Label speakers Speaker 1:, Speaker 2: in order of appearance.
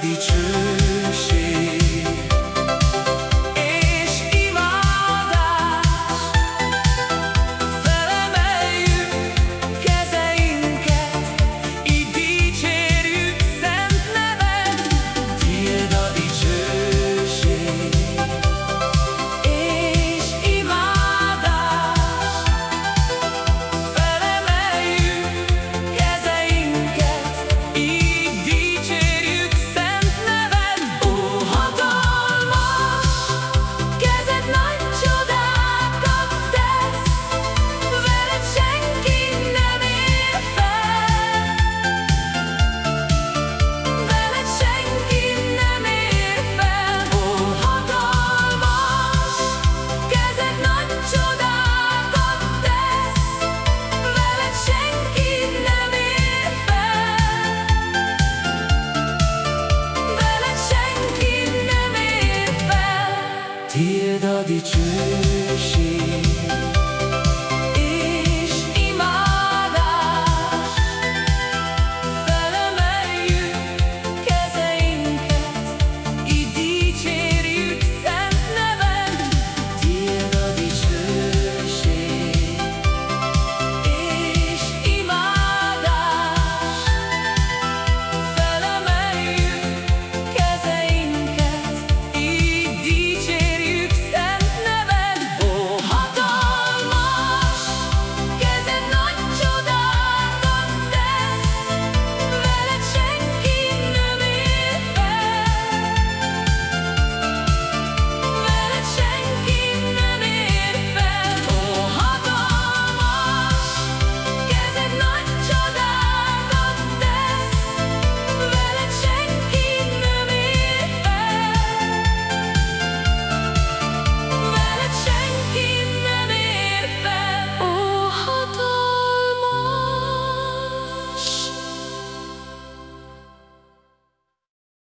Speaker 1: 地址一夜到底，窒息。